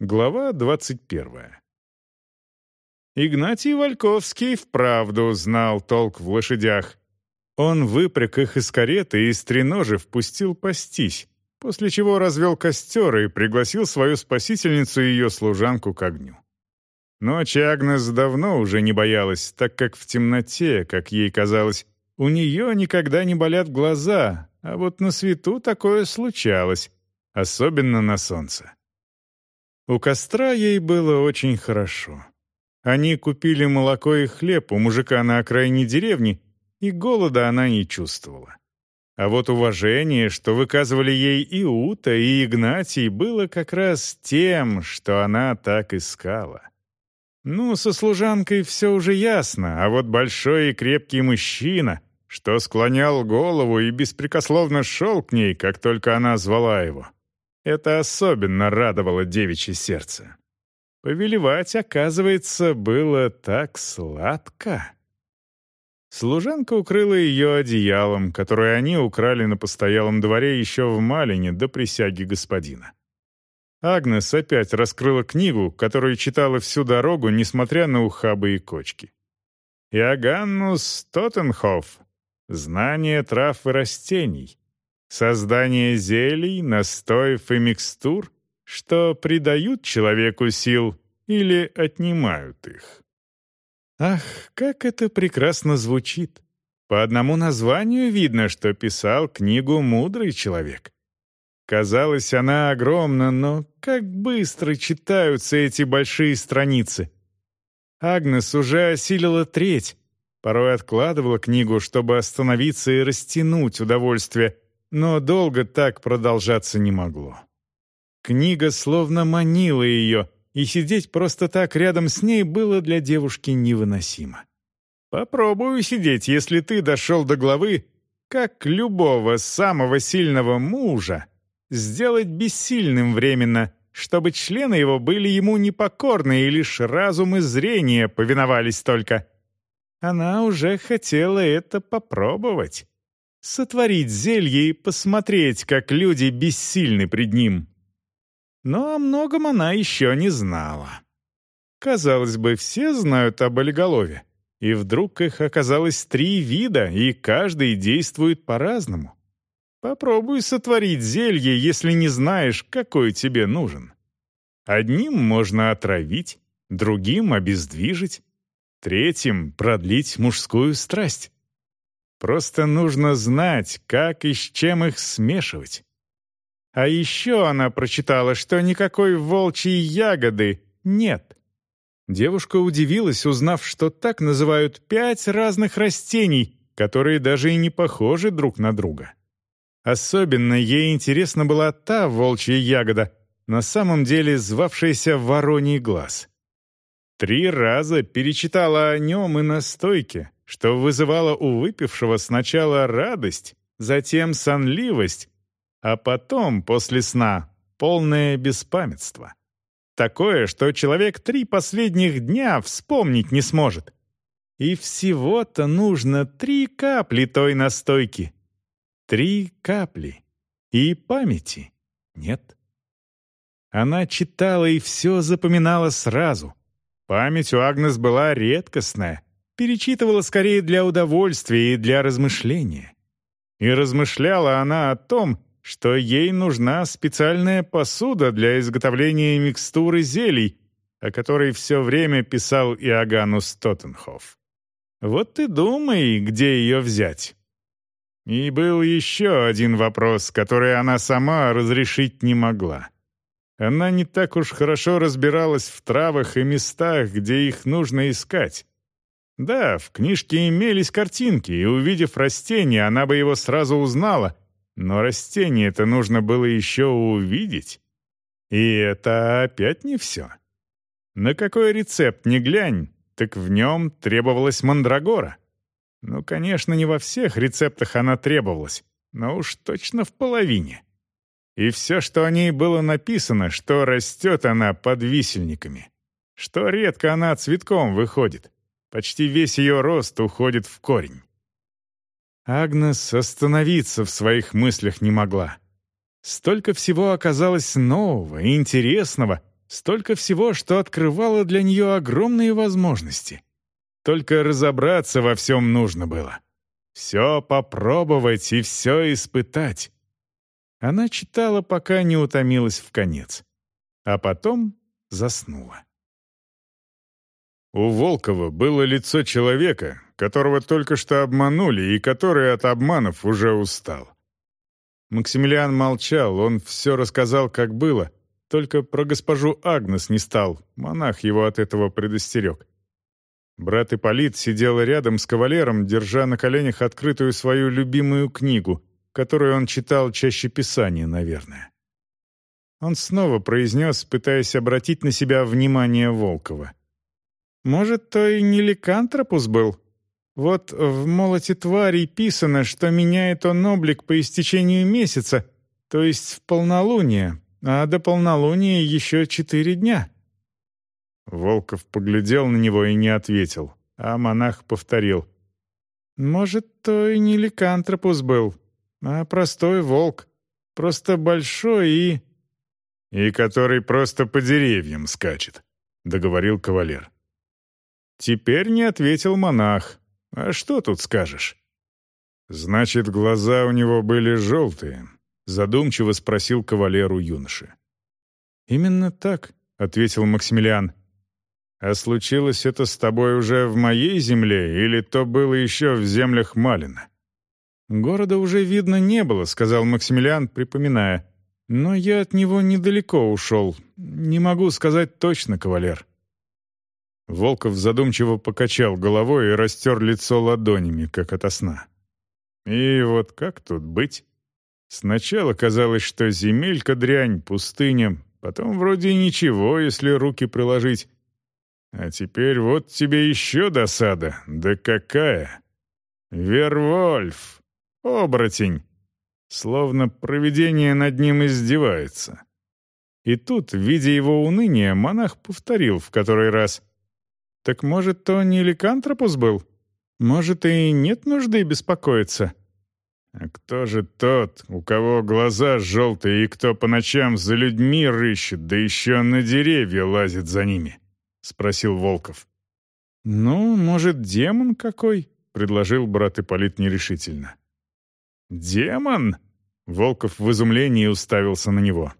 Глава двадцать первая. Игнатий Вальковский вправду знал толк в лошадях. Он выпряг их из кареты и стреножив пустил пастись, после чего развел костер и пригласил свою спасительницу и ее служанку к огню. Ночи Агнес давно уже не боялась, так как в темноте, как ей казалось, у нее никогда не болят глаза, а вот на свету такое случалось, особенно на солнце. У костра ей было очень хорошо. Они купили молоко и хлеб у мужика на окраине деревни, и голода она не чувствовала. А вот уважение, что выказывали ей и Ута, и Игнатий, было как раз тем, что она так искала. Ну, со служанкой все уже ясно, а вот большой и крепкий мужчина, что склонял голову и беспрекословно шел к ней, как только она звала его — это особенно радовало девичье сердце. Повелевать, оказывается, было так сладко. Служанка укрыла ее одеялом, которое они украли на постоялом дворе еще в Малине до присяги господина. Агнес опять раскрыла книгу, которую читала всю дорогу, несмотря на ухабы и кочки. Иоганнус Тоттенхоф «Знание трав и растений», Создание зелий, настоев и микстур, что придают человеку сил или отнимают их. Ах, как это прекрасно звучит! По одному названию видно, что писал книгу мудрый человек. Казалось, она огромна, но как быстро читаются эти большие страницы. Агнес уже осилила треть, порой откладывала книгу, чтобы остановиться и растянуть удовольствие, но долго так продолжаться не могло. Книга словно манила ее, и сидеть просто так рядом с ней было для девушки невыносимо. Попробую сидеть, если ты дошел до главы, как любого самого сильного мужа, сделать бессильным временно, чтобы члены его были ему непокорны и лишь разум и зрение повиновались только. Она уже хотела это попробовать сотворить зелье и посмотреть, как люди бессильны пред ним. Но о многом она еще не знала. Казалось бы, все знают об олиголове, и вдруг их оказалось три вида, и каждый действует по-разному. Попробуй сотворить зелье, если не знаешь, какой тебе нужен. Одним можно отравить, другим — обездвижить, третьим — продлить мужскую страсть. Просто нужно знать, как и с чем их смешивать. А еще она прочитала, что никакой волчьей ягоды нет. Девушка удивилась, узнав, что так называют пять разных растений, которые даже и не похожи друг на друга. Особенно ей интересна была та волчья ягода, на самом деле звавшаяся Вороний глаз. Три раза перечитала о нем и на стойке, что вызывало у выпившего сначала радость, затем сонливость, а потом, после сна, полное беспамятство. Такое, что человек три последних дня вспомнить не сможет. И всего-то нужно три капли той настойки. Три капли. И памяти нет. Она читала и все запоминала сразу. Память у Агнес была редкостная — перечитывала скорее для удовольствия и для размышления. И размышляла она о том, что ей нужна специальная посуда для изготовления микстуры зелий, о которой все время писал Иоганнус Тоттенхоф. Вот ты думай, где ее взять. И был еще один вопрос, который она сама разрешить не могла. Она не так уж хорошо разбиралась в травах и местах, где их нужно искать. Да, в книжке имелись картинки, и увидев растение, она бы его сразу узнала, но растение-то нужно было еще увидеть. И это опять не все. На какой рецепт не глянь, так в нем требовалась мандрагора. Ну, конечно, не во всех рецептах она требовалась, но уж точно в половине. И все, что о ней было написано, что растет она под висельниками, что редко она цветком выходит — Почти весь ее рост уходит в корень. Агнес остановиться в своих мыслях не могла. Столько всего оказалось нового интересного, столько всего, что открывало для нее огромные возможности. Только разобраться во всем нужно было. Все попробовать и все испытать. Она читала, пока не утомилась в конец. А потом заснула. У Волкова было лицо человека, которого только что обманули и который от обманов уже устал. Максимилиан молчал, он все рассказал, как было, только про госпожу Агнес не стал, монах его от этого предостерег. Брат Ипполит сидел рядом с кавалером, держа на коленях открытую свою любимую книгу, которую он читал чаще Писания, наверное. Он снова произнес, пытаясь обратить на себя внимание Волкова. «Может, то и не ликантропус был? Вот в «Молоте тварей» писано, что меняет он облик по истечению месяца, то есть в полнолуние, а до полнолуния еще четыре дня». Волков поглядел на него и не ответил, а монах повторил. «Может, то и не ликантропус был, а простой волк, просто большой и...» «И который просто по деревьям скачет», — договорил кавалер. Теперь не ответил монах. «А что тут скажешь?» «Значит, глаза у него были желтые», — задумчиво спросил кавалеру юноши. «Именно так», — ответил Максимилиан. «А случилось это с тобой уже в моей земле или то было еще в землях Малина?» «Города уже видно не было», — сказал Максимилиан, припоминая. «Но я от него недалеко ушел. Не могу сказать точно, кавалер». Волков задумчиво покачал головой и растер лицо ладонями, как ото сна. «И вот как тут быть?» Сначала казалось, что земелька дрянь, пустыня, потом вроде ничего, если руки приложить. А теперь вот тебе еще досада. Да какая! Вервольф! Оборотень! Словно провидение над ним издевается. И тут, видя его уныние, монах повторил в который раз. «Так, может, то не ликантропус был? Может, и нет нужды беспокоиться?» «А кто же тот, у кого глаза желтые и кто по ночам за людьми рыщет, да еще на деревья лазит за ними?» — спросил Волков. «Ну, может, демон какой?» — предложил брат Ипполит нерешительно. «Демон?» — Волков в изумлении уставился на него.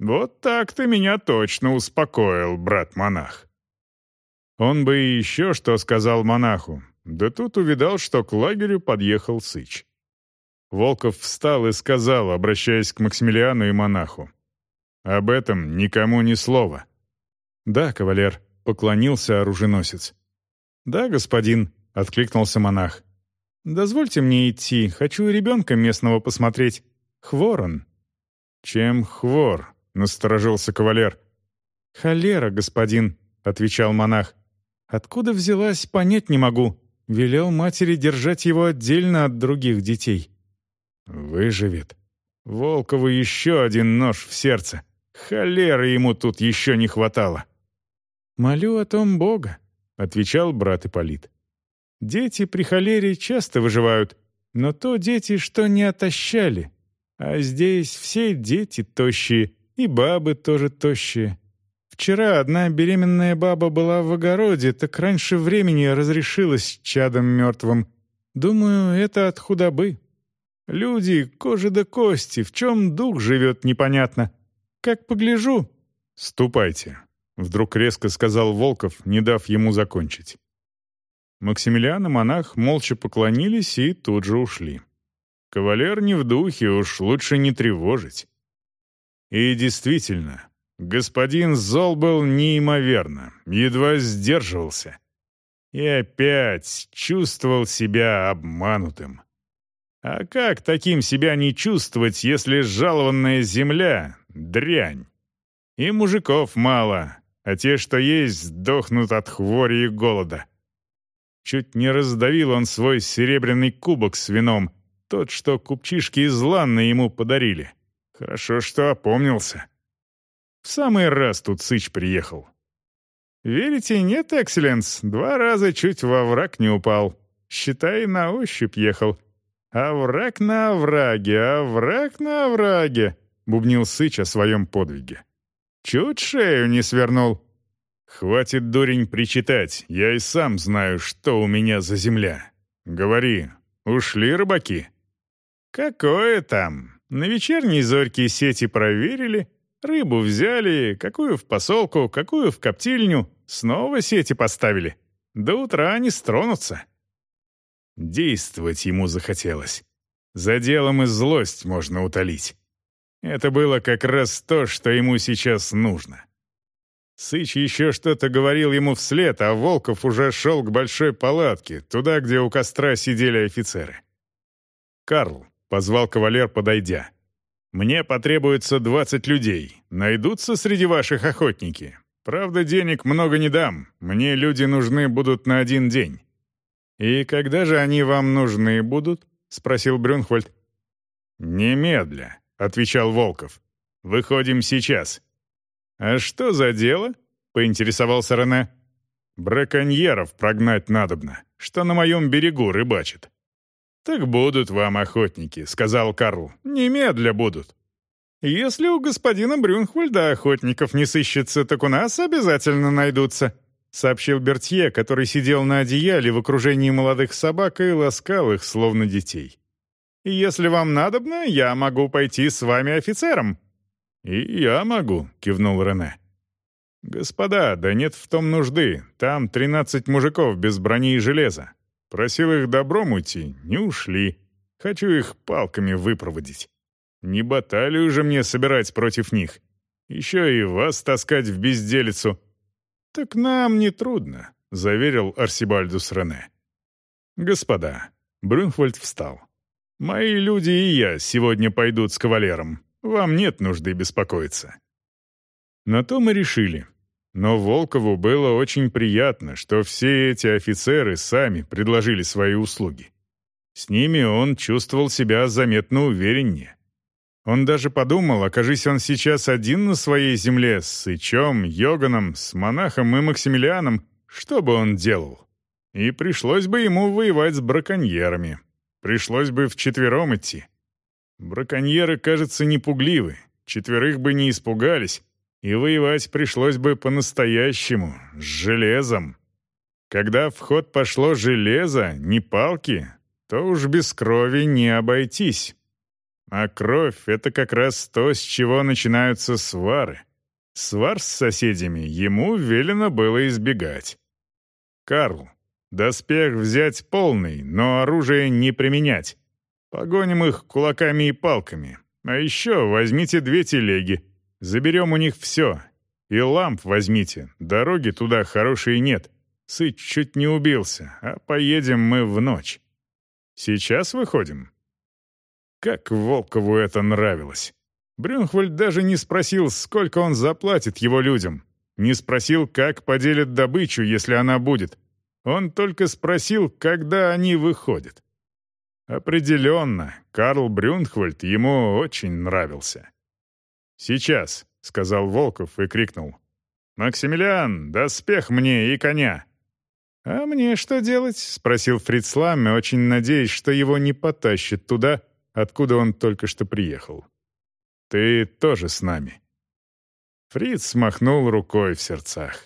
«Вот так ты меня точно успокоил, брат-монах». Он бы и еще что сказал монаху, да тут увидал, что к лагерю подъехал Сыч. Волков встал и сказал, обращаясь к Максимилиану и монаху. «Об этом никому ни слова». «Да, кавалер», — поклонился оруженосец. «Да, господин», — откликнулся монах. «Дозвольте мне идти, хочу ребенка местного посмотреть. Хвор он». «Чем хвор?» — насторожился кавалер. «Холера, господин», — отвечал монах. «Откуда взялась, понять не могу. Велел матери держать его отдельно от других детей». «Выживет. Волкову еще один нож в сердце. Холеры ему тут еще не хватало». «Молю о том Бога», — отвечал брат Ипполит. «Дети при холере часто выживают, но то дети, что не отощали. А здесь все дети тощие, и бабы тоже тощие. Вчера одна беременная баба была в огороде, так раньше времени разрешилась чадом мертвым. Думаю, это от худобы. Люди, кожа да кости, в чем дух живет, непонятно. Как погляжу...» «Ступайте», Вдруг резко сказал Волков, не дав ему закончить. Максимилиан и монах молча поклонились и тут же ушли. Кавалер не в духе, уж лучше не тревожить. И действительно, господин зол был неимоверно, едва сдерживался. И опять чувствовал себя обманутым. А как таким себя не чувствовать, если жалованная земля — дрянь? И мужиков мало, а те, что есть, сдохнут от хвори и голода. Чуть не раздавил он свой серебряный кубок с вином, тот, что купчишки из Ланны ему подарили. Хорошо, что опомнился. Самый раз тут Сыч приехал. «Верите, нет, Экселленс? Два раза чуть во враг не упал. Считай, на ощупь ехал. А враг на овраге, а враг на овраге», — бубнил Сыч о своем подвиге. Чуть шею не свернул. Хватит, дурень, причитать. Я и сам знаю, что у меня за земля. Говори, ушли рыбаки? Какое там? На вечерней зорьке сети проверили, рыбу взяли, какую в посолку, какую в коптильню, снова сети поставили. До утра они стронутся. Действовать ему захотелось. За делом и злость можно утолить. Это было как раз то, что ему сейчас нужно. Сыч еще что-то говорил ему вслед, а Волков уже шел к большой палатке, туда, где у костра сидели офицеры. «Карл», — позвал кавалер, подойдя, — «мне потребуется двадцать людей. Найдутся среди ваших охотники. Правда, денег много не дам. Мне люди нужны будут на один день». «И когда же они вам нужны будут?» — спросил Брюнхвальд. «Немедля», — отвечал Волков. «Выходим сейчас». «А что за дело?» — поинтересовался Рене. «Браконьеров прогнать надобно, что на моем берегу рыбачат». «Так будут вам охотники», — сказал Карл. «Немедля будут». «Если у господина Брюнхвальда охотников не сыщется, так у нас обязательно найдутся», — сообщил Бертье, который сидел на одеяле в окружении молодых собак и ласкал их, словно детей. «Если вам надобно, я могу пойти с вами офицером». «И я могу», — кивнул Рене. «Господа, да нет в том нужды. Там тринадцать мужиков без брони и железа. Просил их добром уйти, не ушли. Хочу их палками выпроводить. Не баталию же мне собирать против них. Еще и вас таскать в безделицу». «Так нам не трудно», — заверил Арсибальдус Рене. «Господа», — Брюнхвальд встал. «Мои люди и я сегодня пойдут с кавалером. Вам нет нужды беспокоиться». На то мы решили. Но Волкову было очень приятно, что все эти офицеры сами предложили свои услуги. С ними он чувствовал себя заметно увереннее. Он даже подумал, окажись он сейчас один на своей земле с Сычом, Йоганом, с монахом и Максимилианом, что бы он делал? И пришлось бы ему воевать с браконьерами. Пришлось бы вчетвером идти. Браконьеры, кажется, не пугливы, четверых бы не испугались, и воевать пришлось бы по-настоящему, с железом. Когда в ход пошло железо, не палки, то уж без крови не обойтись. А кровь — это как раз то, с чего начинаются свары. Свар с соседями ему велено было избегать. «Карл, доспех взять полный, но оружие не применять. Погоним их кулаками и палками. А еще возьмите две телеги. Заберем у них все. И ламп возьмите. Дороги туда хорошие нет. Сыч чуть не убился, а поедем мы в ночь. Сейчас выходим?» Как Волкову это нравилось. Брюнхвальд даже не спросил, сколько он заплатит его людям. Не спросил, как поделят добычу, если она будет. Он только спросил, когда они выходят. Определенно, Карл Брюнхвальд ему очень нравился. «Сейчас», — сказал Волков и крикнул. «Максимилиан, доспех мне и коня!» «А мне что делать?» — спросил Фрицлам, очень надеясь, что его не потащит туда, откуда он только что приехал. «Ты тоже с нами». Фриц махнул рукой в сердцах.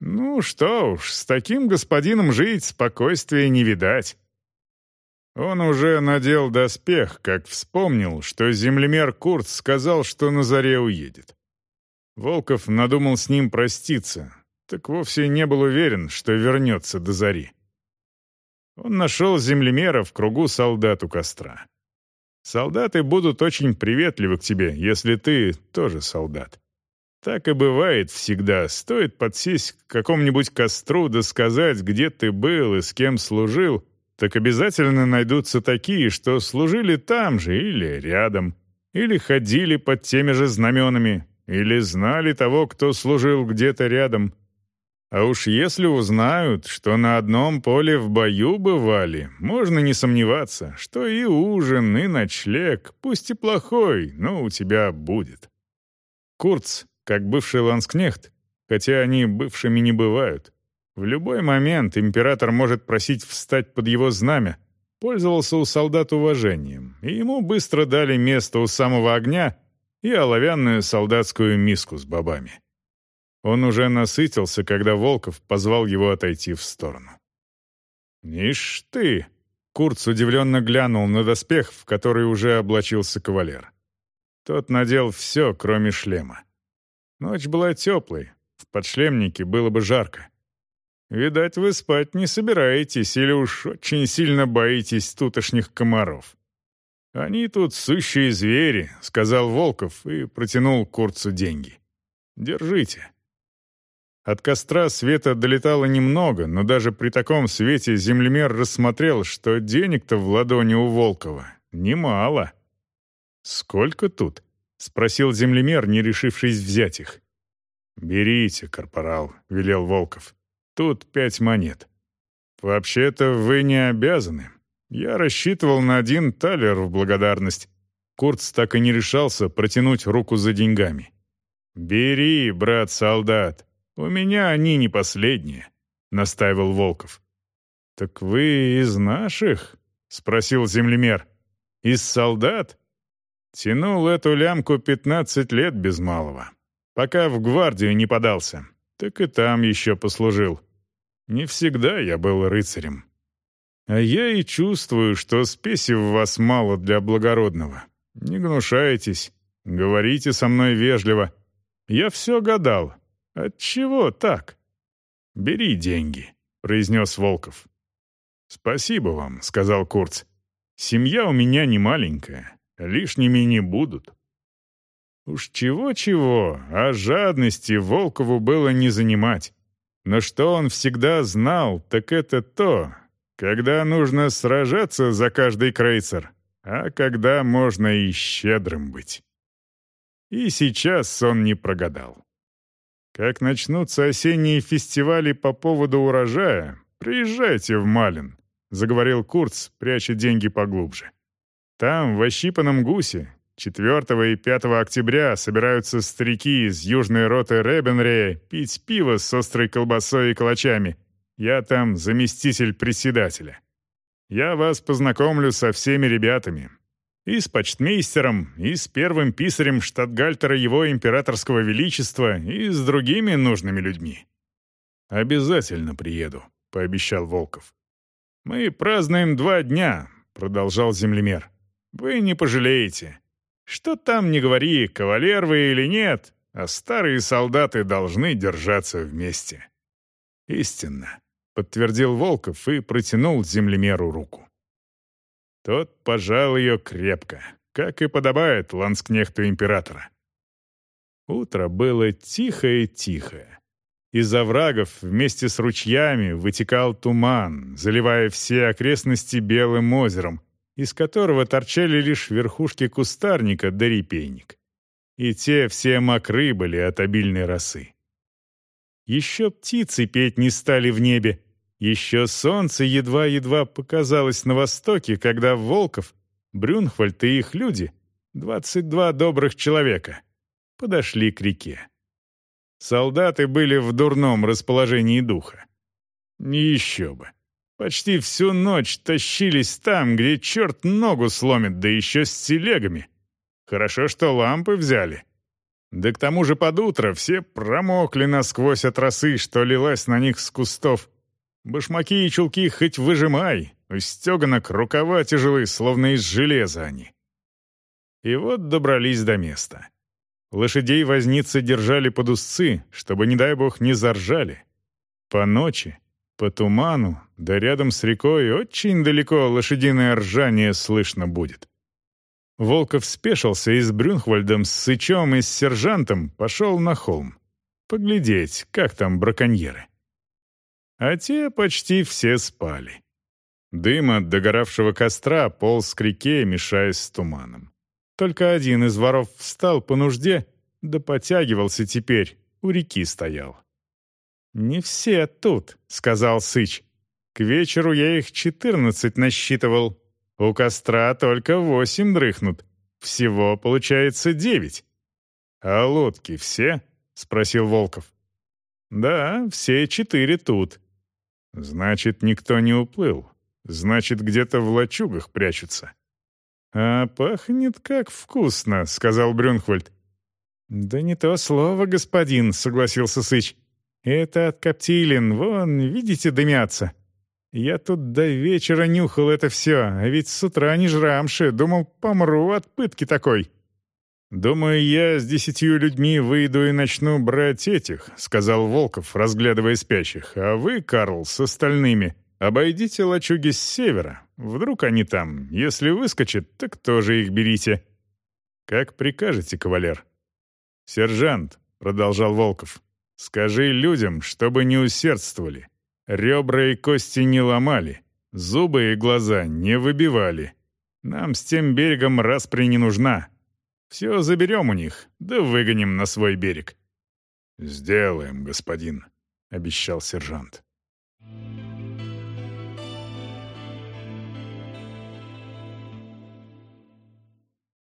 «Ну что уж, с таким господином жить спокойствия не видать. Он уже надел доспех, как вспомнил, что землемер Курт сказал, что на заре уедет. Волков надумал с ним проститься, так вовсе не был уверен, что вернется до зари. Он нашел землемера в кругу солдат у костра. Солдаты будут очень приветливы к тебе, если ты тоже солдат. Так и бывает всегда. Стоит подсесть к какому-нибудь костру да сказать, где ты был и с кем служил, так обязательно найдутся такие, что служили там же или рядом, или ходили под теми же знаменами, или знали того, кто служил где-то рядом. А уж если узнают, что на одном поле в бою бывали, можно не сомневаться, что и ужин, и ночлег, пусть и плохой, но у тебя будет. Курц, как бывший ланскнехт, хотя они бывшими не бывают, в любой момент император может просить встать под его знамя, пользовался у солдат уважением, и ему быстро дали место у самого огня, и оловянную солдатскую миску с бобами. Он уже насытился, когда Волков позвал его отойти в сторону. «Ишь ты!» — Курц удивленно глянул на доспех, в который уже облачился кавалер. Тот надел все, кроме шлема. Ночь была теплой, в подшлемнике было бы жарко. Видать, вы спать не собираетесь или уж очень сильно боитесь тутошних комаров. «Они тут сущие звери», — сказал Волков и протянул Курцу деньги. «Держите». От костра света долетало немного, но даже при таком свете землемер рассмотрел, что денег-то в ладони у Волкова немало. «Сколько тут?» — спросил землемер, не решившись взять их. «Берите, корпорал», — велел Волков. «Тут пять монет». «Вообще-то вы не обязаны. Я рассчитывал на один талер в благодарность». Курц так и не решался протянуть руку за деньгами. «Бери, брат-солдат. У меня они не последние», — настаивал Волков. «Так вы из наших?» — спросил землемер. «Из солдат?» Тянул эту лямку пятнадцать лет без малого пока в гвардию не подался. Так и там еще послужил. Не всегда я был рыцарем. А я и чувствую, что спеси в вас мало для благородного. Не гнушайтесь, говорите со мной вежливо. Я все гадал. Отчего так? Бери деньги, произнес Волков. Спасибо вам, сказал Курц. Семья у меня не маленькая, лишними не будут. Уж чего-чего, а жадности Волкову было не занимать. Но что он всегда знал, так это то, когда нужно сражаться за каждый крейцер, а когда можно и щедрым быть. И сейчас он не прогадал. Как начнутся осенние фестивали по поводу урожая, приезжайте в Малин, заговорил Курц, пряча деньги поглубже. Там, в ощипанном гусе, 4 и 5 октября собираются старики из южной роты Ребенрея пить пиво с острой колбасой и калачами. Я там заместитель председателя. Я вас познакомлю со всеми ребятами. И с почтмейстером, и с первым писарем штатгальтера его императорского величества, и с другими нужными людьми. «Обязательно приеду», — пообещал Волков. «Мы празднуем два дня», — продолжал землемер. «Вы не пожалеете. Что там не говори, кавалер вы или нет, а старые солдаты должны держаться вместе. Истинно, подтвердил Волков и протянул землемеру руку. Тот пожал ее крепко, как и подобает ланскнехту императора. Утро было тихое-тихое. Из оврагов вместе с ручьями вытекал туман, заливая все окрестности белым озером, из которого торчали лишь верхушки кустарника да репейник. И те все мокры были от обильной росы. Еще птицы петь не стали в небе, еще солнце едва-едва показалось на востоке, когда Волков, Брюнхвальд и их люди, 22 добрых человека, подошли к реке. Солдаты были в дурном расположении духа. Еще бы. Почти всю ночь тащились там, где черт ногу сломит, да еще с телегами. Хорошо, что лампы взяли. Да к тому же под утро все промокли насквозь от росы, что лилась на них с кустов. Башмаки и чулки хоть выжимай, у стеганок рукава тяжелы, словно из железа они. И вот добрались до места. Лошадей возницы держали под узцы, чтобы, не дай бог, не заржали. По ночи по туману, да рядом с рекой очень далеко лошадиное ржание слышно будет. Волков спешился и с Брюнхвальдом, с Сычом и с сержантом пошел на холм. Поглядеть, как там браконьеры. А те почти все спали. Дым от догоравшего костра полз к реке, мешаясь с туманом. Только один из воров встал по нужде, да потягивался теперь, у реки стоял. «Не все тут», — сказал Сыч. «К вечеру я их четырнадцать насчитывал. У костра только восемь дрыхнут. Всего получается девять». «А лодки все?» — спросил Волков. «Да, все четыре тут». «Значит, никто не уплыл. Значит, где-то в лачугах прячутся». «А пахнет как вкусно», — сказал Брюнхвальд. «Да не то слово, господин», — согласился Сыч. «Это от Коптилин, вон, видите, дымятся. Я тут до вечера нюхал это все, а ведь с утра не жрамши, думал, помру от пытки такой». «Думаю, я с десятью людьми выйду и начну брать этих», — сказал Волков, разглядывая спящих. «А вы, Карл, с остальными, обойдите лачуги с севера. Вдруг они там. Если выскочат, так тоже их берите». «Как прикажете, кавалер?» «Сержант», — продолжал Волков, — «скажи людям, чтобы не усердствовали. Ребра и кости не ломали, зубы и глаза не выбивали. Нам с тем берегом распри не нужна. Все заберем у них, да выгоним на свой берег». «Сделаем, господин», — обещал сержант.